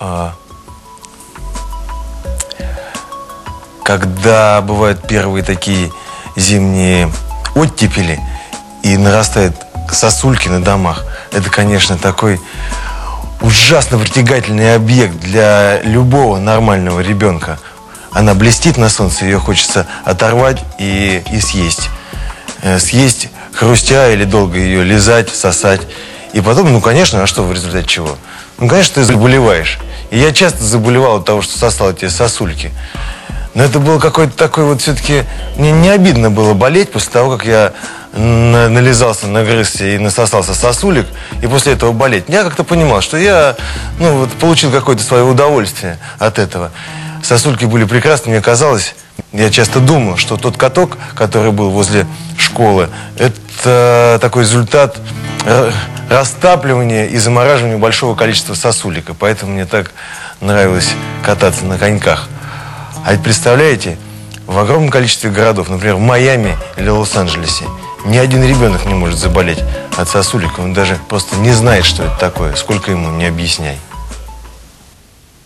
а, когда бывают первые такие зимние оттепели и нарастают сосульки на домах, это, конечно, такой ужасно притягательный объект для любого нормального ребенка. Она блестит на солнце, ее хочется оторвать и, и съесть. Э, съесть хрустя или долго ее лизать, сосать. И потом, ну, конечно, а что в результате чего? Ну, конечно, ты заболеваешь. И я часто заболевал от того, что сосал эти сосульки. Но это было какой-то такой вот все-таки... Мне не обидно было болеть после того, как я на- нализался, нагрызся и насосался сосулек, и после этого болеть. Я как-то понимал, что я ну, вот, получил какое-то свое удовольствие от этого. Сосульки были прекрасны, мне казалось. Я часто думал, что тот каток, который был возле школы, это такой результат растапливания и замораживания большого количества сосулек. И поэтому мне так нравилось кататься на коньках. А ведь представляете, в огромном количестве городов, например, в Майами или Лос-Анджелесе, ни один ребенок не может заболеть от сосулек. Он даже просто не знает, что это такое, сколько ему не объясняй.